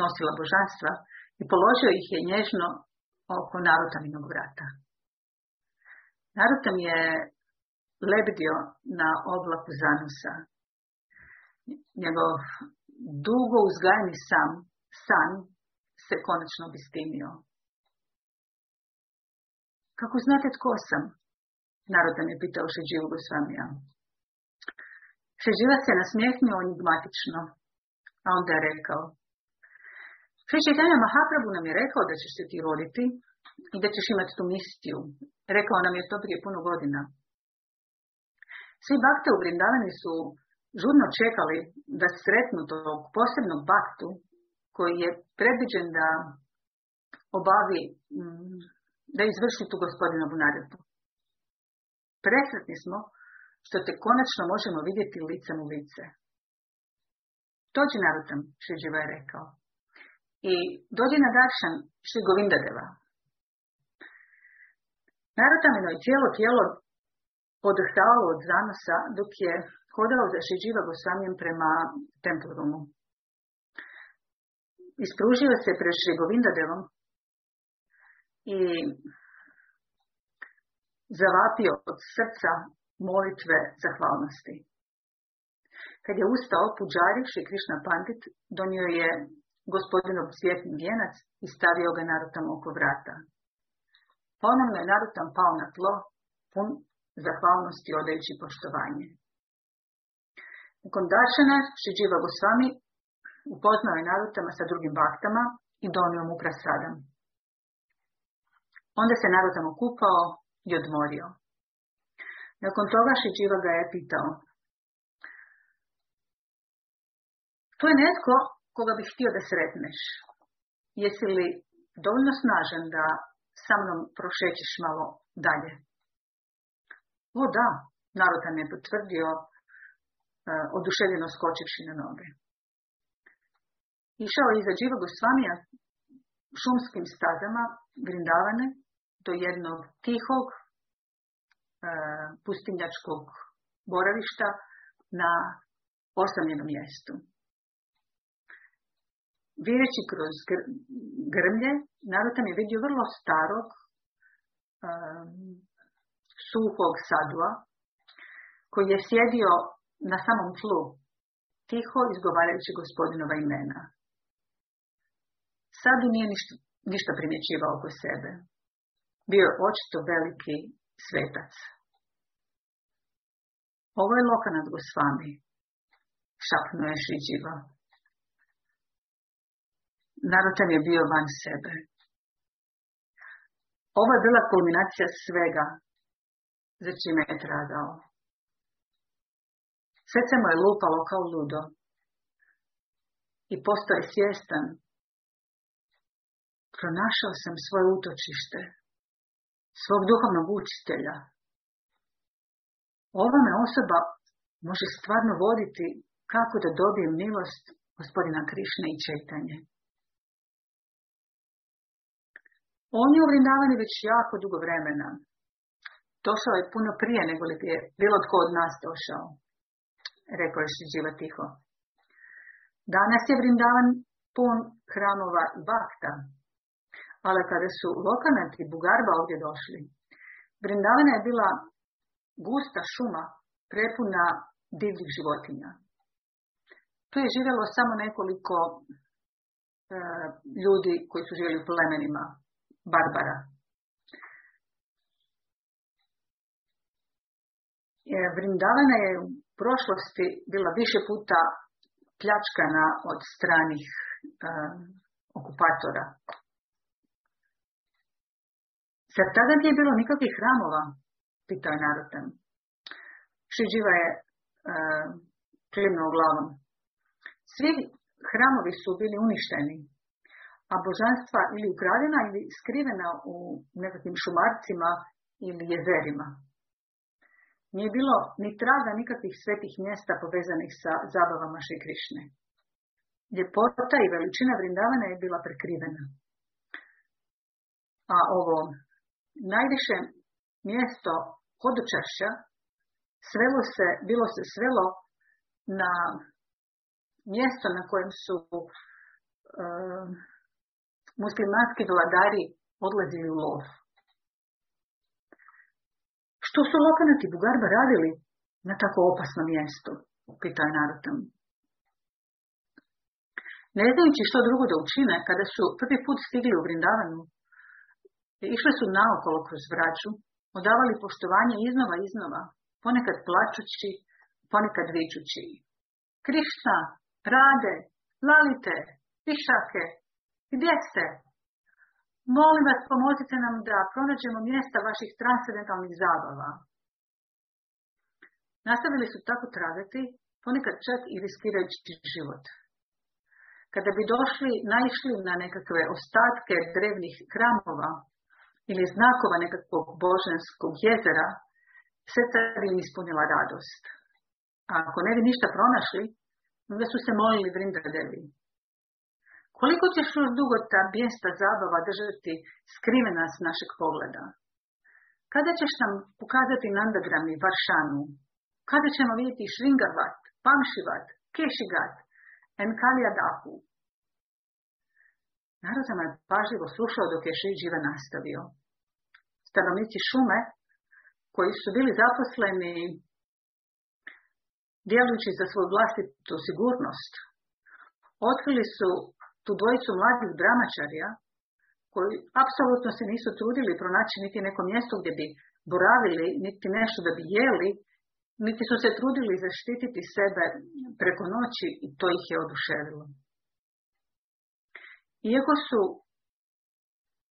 nosila božanstva i položio ih je nježno oko Narutaminog vrata. Narutam je lebdio na oblaku zanosa njegov dugo uzgajani sam, san se konačno obistinio. Kako znate tko sam? Narodan je pitao Šeđivu Gosvamija. Šeđiva se nasmijehnio enigmatično, a onda je rekao Šeđitanja Mahaprabhu nam je rekao da ćeš se ti roditi i da ćeš imati tu misiju. Rekao nam je to prije puno godina. Svi bakte u Brindavani su žudno čekali da sretnu tog posebnog baktu koji je predviđen da obavi, mm, da izvrši tu gospodinovu naredbu. Presretni smo što te konačno možemo vidjeti licem u lice. Dođi narutam, Šiđiva je rekao. I dođi na Daršan Šri Govindadeva. Narutamino je cijelo tijelo odrhtavalo od zanosa dok je hodao za Šiđiva Gosvamijem prema Templurumu. Ispružio se pred Šrigovindadevom i zavapio od srca molitve zahvalnosti. Kad je ustao puđari Šri Krišna Pandit, donio je gospodinov svjetni vijenac i stavio ga narutam oko vrata. Ponovno je narutam pao na tlo, pun zahvalnosti odajući poštovanje. Nakon Dašana, Šiđiva Gosvami upoznao je Narutama sa drugim baktama i donio mu prasadam. Onda se Narutama kupao i odmorio. Nakon toga Šiđiva ga je pitao. To je netko koga bih htio da sretneš. Jesi li dovoljno snažan da sa mnom prošećeš malo dalje? O da, Narutan je potvrdio uh, oduševljeno skočivši na noge. Išao je iza Dživa Gosvamija šumskim stazama Grindavane do jednog tihog pustinjačkog boravišta na osamljenom mjestu. Vireći kroz grmlje, Narutan je vidio vrlo starog, um, suhog sadua, koji je sjedio na samom tlu, tiho izgovarajući gospodinova imena. Sadu nije ništa, ništa primjećivao oko sebe. Bio je očito veliki svetac. Ovo je Lokanat Gosvami, šapnuo je Šiđiva. Narutan je bio van sebe. Ovo je bila kulminacija svega za čime je tragao. Srce mu je lupalo kao ludo i postao je svjestan. Pronašao sam svoje utočište, svog duhovnog učitelja. Ova me osoba može stvarno voditi kako da dobijem milost gospodina Krišne i četanje. On je u već jako dugo vremena. Došao je puno prije nego li je bilo tko od nas došao, rekao je Šiđiva tiho. Danas je Vrindavan pun hramova bakta, ali kada su lokanati Bugarba ovdje došli, Vrindavana je bila gusta šuma prepuna divljih životinja. Tu je živjelo samo nekoliko e, ljudi koji su živjeli u plemenima, Barbara. Vrindavana je u prošlosti bila više puta pljačkana od stranih uh, okupatora. Zar tada nije bilo nikakvih hramova? Pitao je Narutan. Šiđiva je uh, klimnuo glavom. Svi hramovi su bili uništeni, a božanstva ili ukradena ili skrivena u nekakvim šumarcima ili jezerima. Nije bilo ni traga nikakvih svetih mjesta povezanih sa zabavama Šri Krišne. Ljepota i veličina Vrindavana je bila prekrivena. A ovo najviše mjesto hodočašća svelo se, bilo se svelo na mjesto na kojem su uh, muslimanski vladari odlazili u lov. Što su lokanati Bugarba radili na tako opasnom mjestu? Pitao je Narutam. Ne znajući što drugo da učine, kada su prvi put stigli u Vrindavanu, išli su naokolo kroz vraću, odavali poštovanje iznova iznova, ponekad plačući, ponekad vičući. Krišna, Rade, Lalite, Pišake, gdje ste? Molim vas, pomozite nam da pronađemo mjesta vaših transcendentalnih zabava. Nastavili su tako tragati, ponekad čak i riskirajući život. Kada bi došli, naišli na nekakve ostatke drevnih hramova ili znakova nekakvog božanskog jezera, srca bi im ispunila radost. A ako ne bi ništa pronašli, onda su se molili Vrindadevi. Koliko ćeš još dugo ta mjesta zabava držati skrivena s našeg pogleda? Kada ćeš nam pokazati Nandagram i Varšanu? Kada ćemo vidjeti Šringavat, Pamšivat, Kešigat, Enkalijadahu? Narod je pažljivo slušao dok je Šiđiva nastavio. Stanovnici šume, koji su bili zaposleni djelujući za svoju vlastitu sigurnost, otkrili su tu dvojicu mladih bramačarija, koji apsolutno se nisu trudili pronaći niti neko mjesto gdje bi boravili, niti nešto da bi jeli, niti su se trudili zaštititi sebe preko noći i to ih je oduševilo. Iako su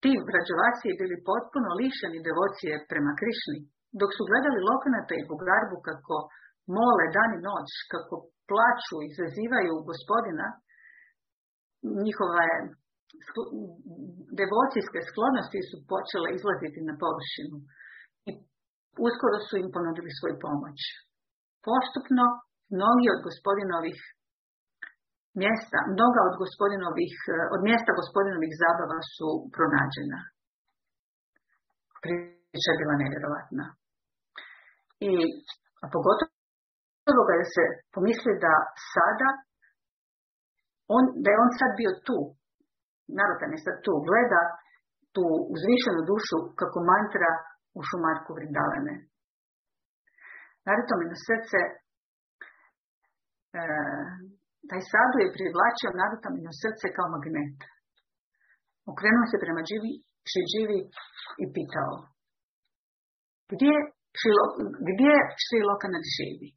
ti vrađovaci bili potpuno lišeni devocije prema Krišni, dok su gledali Lokanata i Bugarbu kako mole dan i noć, kako plaću i zazivaju gospodina, njihove devocijske sklonosti su počele izlaziti na površinu i uskoro su im ponudili svoju pomoć. Postupno, mnogi od gospodinovih mjesta, mnoga od gospodinovih, od mjesta gospodinovih zabava su pronađena. Priča je bila nevjerovatna. I a pogotovo kada se pomisli da sada, on, da je on sad bio tu, Narotan je sad tu, gleda tu uzvišenu dušu kako mantra u šumarku Vrindalene. Naruto mi na srce, e, taj sadu je privlačio Naruto mi na srce kao magnet. Okrenuo se prema živi, živi i pitao, gdje, šilo, gdje Šri Lokanat živi?